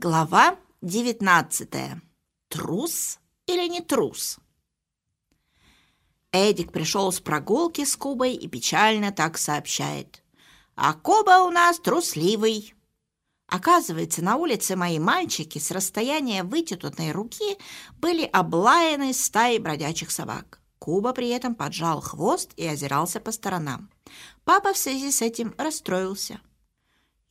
Глава 19. Трус или не трус? Эдик пришел с прогулки с Кубой и печально так сообщает. «А Куба у нас трусливый». Оказывается, на улице мои мальчики с расстояния вытянутой руки были облаяны стаей бродячих собак. Куба при этом поджал хвост и озирался по сторонам. Папа в связи с этим расстроился.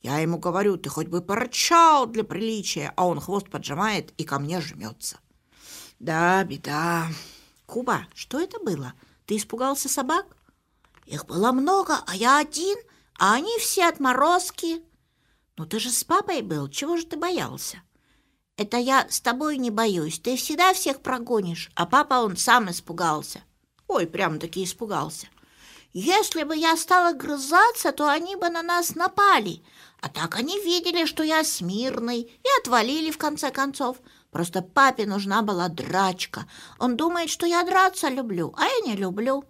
Я ему говорю, ты хоть бы порычал для приличия, а он хвост поджимает и ко мне жмется. Да, беда. Куба, что это было? Ты испугался собак? Их было много, а я один, а они все отморозки. Ну ты же с папой был, чего же ты боялся? Это я с тобой не боюсь, ты всегда всех прогонишь, а папа он сам испугался. Ой, прямо-таки испугался. Если бы я стала грызаться, то они бы на нас напали. А так они видели, что я смирный, и отвалили в конце концов. Просто папе нужна была драчка. Он думает, что я драться люблю, а я не люблю.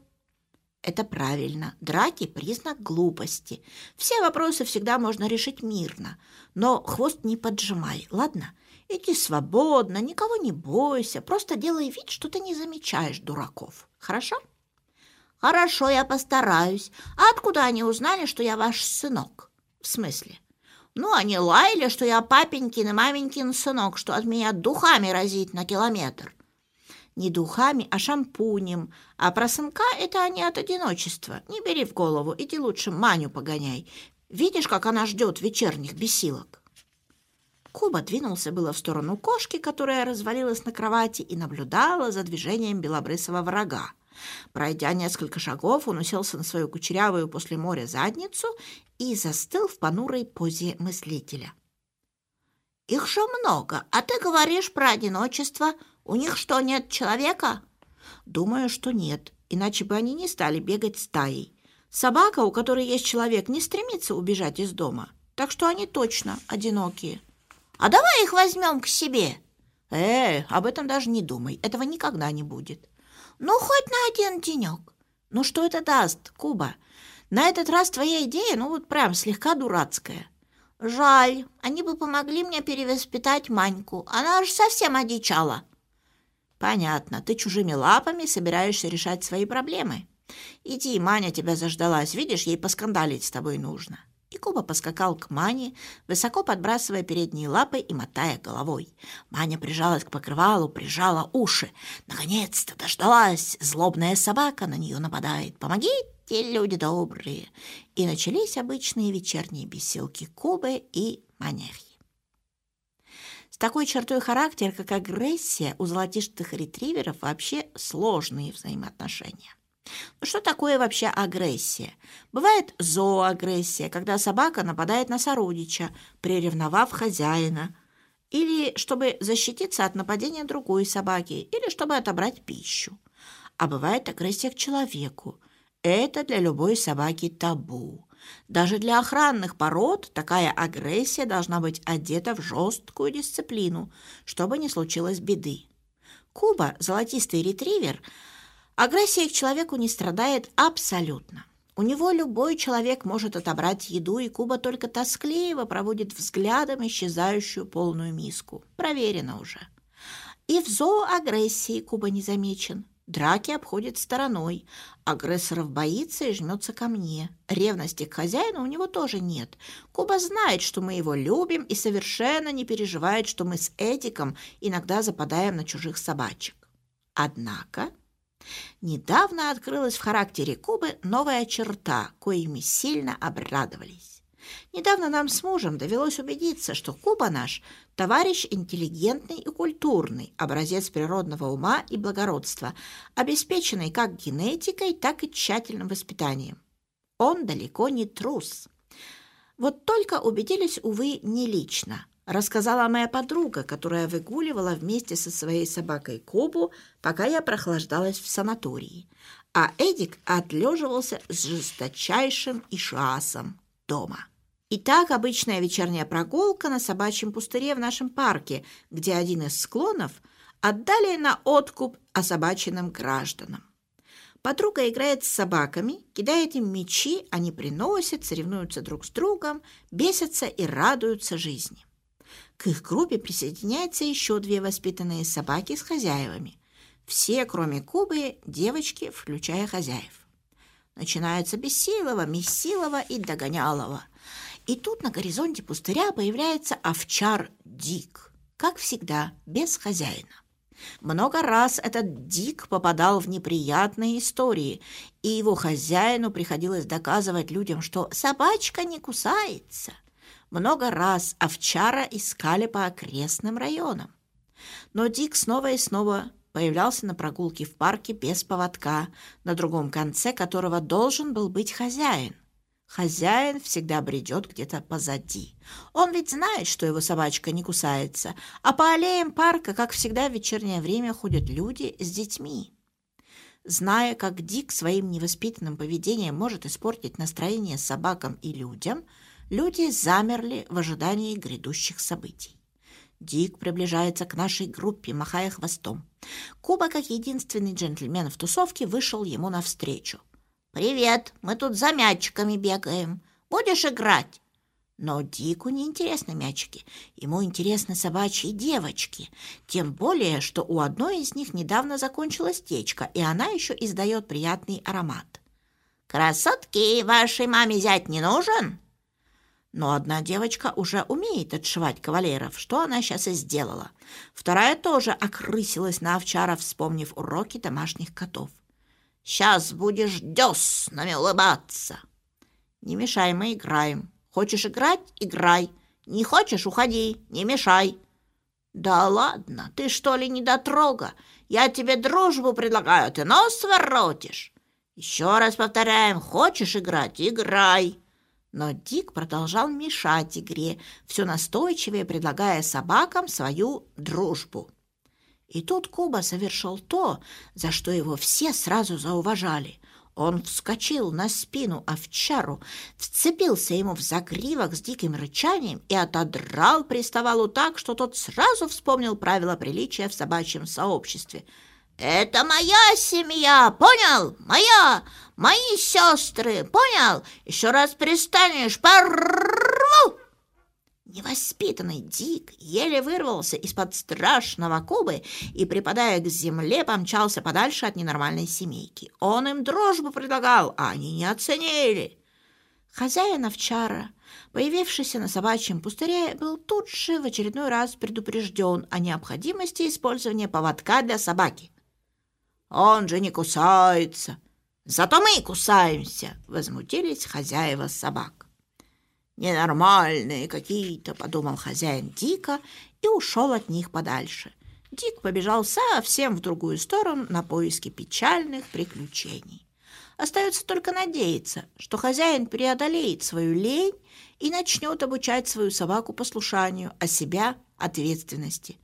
Это правильно. Драки – признак глупости. Все вопросы всегда можно решить мирно. Но хвост не поджимай, ладно? Иди свободно, никого не бойся. Просто делай вид, что ты не замечаешь дураков. Хорошо? Хорошо, я постараюсь. А откуда они узнали, что я ваш сынок? В смысле? Ну, они лаяли, что я папенькин и маменькин сынок, что от меня духами разит на километр. Не духами, а шампунем. А про сынка это они от одиночества. Не бери в голову, иди лучше Маню погоняй. Видишь, как она ждет вечерних бесилок? Куба двинулся было в сторону кошки, которая развалилась на кровати и наблюдала за движением белобрысого врага. Пройдя несколько шагов, он уселся на свою кучерявую после моря задницу и застыл в понурой позе мыслителя. «Их же много, а ты говоришь про одиночество. У них что, нет человека?» «Думаю, что нет, иначе бы они не стали бегать стаей. Собака, у которой есть человек, не стремится убежать из дома, так что они точно одинокие». «А давай их возьмем к себе!» «Э, об этом даже не думай, этого никогда не будет». Ну, хоть на один денек. Ну, что это даст, Куба? На этот раз твоя идея, ну, вот прям слегка дурацкая. Жаль, они бы помогли мне перевоспитать Маньку. Она аж совсем одичала. Понятно, ты чужими лапами собираешься решать свои проблемы. Иди, Маня тебя заждалась, видишь, ей поскандалить с тобой нужно. И Куба поскакал к Мане, высоко подбрасывая передние лапы и мотая головой. Маня прижалась к покрывалу, прижала уши. Наконец-то дождалась. Злобная собака на нее нападает. «Помогите, люди добрые!» И начались обычные вечерние беселки Кубы и Манехи. С такой чертой характера, как агрессия, у золотистых ретриверов вообще сложные взаимоотношения. Ну, что такое вообще агрессия? Бывает зооагрессия, когда собака нападает на сородича, приревновав хозяина, или чтобы защититься от нападения другой собаки, или чтобы отобрать пищу. А бывает агрессия к человеку. Это для любой собаки табу. Даже для охранных пород такая агрессия должна быть одета в жесткую дисциплину, чтобы не случилось беды. Куба, золотистый ретривер – Агрессия к человеку не страдает абсолютно. У него любой человек может отобрать еду, и Куба только тоскливо проводит взглядом исчезающую полную миску. Проверено уже. И в зооагрессии Куба не замечен. Драки обходит стороной. Агрессоров боится и жмется ко мне. Ревности к хозяину у него тоже нет. Куба знает, что мы его любим, и совершенно не переживает, что мы с Эдиком иногда западаем на чужих собачек. Однако Недавно открылась в характере Кубы новая черта, коими сильно обрадовались. Недавно нам с мужем довелось убедиться, что Куба наш – товарищ интеллигентный и культурный, образец природного ума и благородства, обеспеченный как генетикой, так и тщательным воспитанием. Он далеко не трус. Вот только убедились, увы, не лично – рассказала моя подруга, которая выгуливала вместе со своей собакой Кобу, пока я прохлаждалась в санатории. А Эдик отлеживался с жесточайшим ишасом дома. Итак, обычная вечерняя прогулка на собачьем пустыре в нашем парке, где один из склонов отдали на откуп особаченным гражданам. Подруга играет с собаками, кидает им мячи, они приносят, соревнуются друг с другом, бесятся и радуются жизни. К их группе присоединяются еще две воспитанные собаки с хозяевами. Все, кроме Кубы, девочки, включая хозяев. Начинается Бесилова, Месилова и Догонялова. И тут на горизонте пустыря появляется овчар Дик, как всегда, без хозяина. Много раз этот Дик попадал в неприятные истории, и его хозяину приходилось доказывать людям, что собачка не кусается. Много раз овчара искали по окрестным районам. Но Дик снова и снова появлялся на прогулке в парке без поводка, на другом конце которого должен был быть хозяин. Хозяин всегда бредет где-то позади. Он ведь знает, что его собачка не кусается, а по аллеям парка, как всегда в вечернее время, ходят люди с детьми. Зная, как Дик своим невоспитанным поведением может испортить настроение собакам и людям, люди замерли в ожидании грядущих событий. Дик приближается к нашей группе, махая хвостом. Куба, как единственный джентльмен в тусовке, вышел ему навстречу. «Привет, мы тут за мячиками бегаем. Будешь играть?» Но Дику не интересны мячики. Ему интересны собачьи девочки. Тем более, что у одной из них недавно закончилась течка, и она еще издает приятный аромат. «Красотки, вашей маме зять не нужен?» Но одна девочка уже умеет отшивать кавалеров, что она сейчас и сделала. Вторая тоже окрысилась на овчара, вспомнив уроки домашних котов. Сейчас будешь деснами улыбаться. Не мешай, мы играем. Хочешь играть — играй. Не хочешь — уходи, не мешай. Да ладно, ты что ли не дотрога? Я тебе дружбу предлагаю, ты нос воротишь. Еще раз повторяем, хочешь играть — играй. Но Дик продолжал мешать игре, все настойчивее предлагая собакам свою дружбу. И тут Куба совершил то, за что его все сразу зауважали. Он вскочил на спину овчару, вцепился ему в загривок с диким рычанием и отодрал приставалу так, что тот сразу вспомнил правила приличия в собачьем сообществе. «Это моя семья, понял? Моя! Мои сестры, понял? Еще раз пристанешь, порву!» Невоспитанный Дик еле вырвался из-под страшного Кубы и, припадая к земле, помчался подальше от ненормальной семейки. Он им дружбу предлагал, а они не оценили. Хозяин овчара, появившийся на собачьем пустыре, был тут же в очередной раз предупрежден о необходимости использования поводка для собаки. «Он же не кусается!» «Зато мы кусаемся!» — возмутились хозяева собак. «Ненормальные какие-то», — подумал хозяин Дика и ушел от них подальше. Дик побежал совсем в другую сторону на поиски печальных приключений. Остается только надеяться, что хозяин преодолеет свою лень и начнет обучать свою собаку послушанию, а себя — ответственности.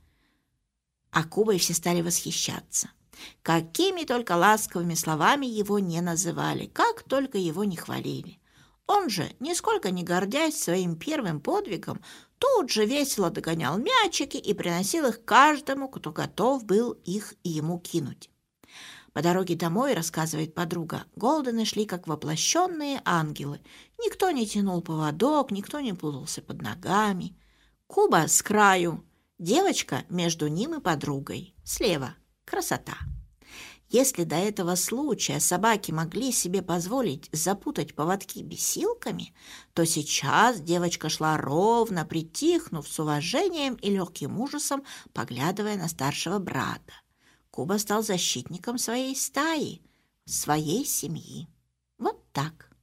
А Кубой все стали восхищаться. Какими только ласковыми словами его не называли, как только его не хвалили. Он же, нисколько не гордясь своим первым подвигом, тут же весело догонял мячики и приносил их каждому, кто готов был их ему кинуть. По дороге домой, рассказывает подруга, Голдены шли как воплощенные ангелы. Никто не тянул поводок, никто не путался под ногами. Куба с краю, девочка между ним и подругой. Слева красота. Если до этого случая собаки могли себе позволить запутать поводки бесилками, то сейчас девочка шла ровно, притихнув с уважением и легким ужасом, поглядывая на старшего брата. Куба стал защитником своей стаи, своей семьи. Вот так.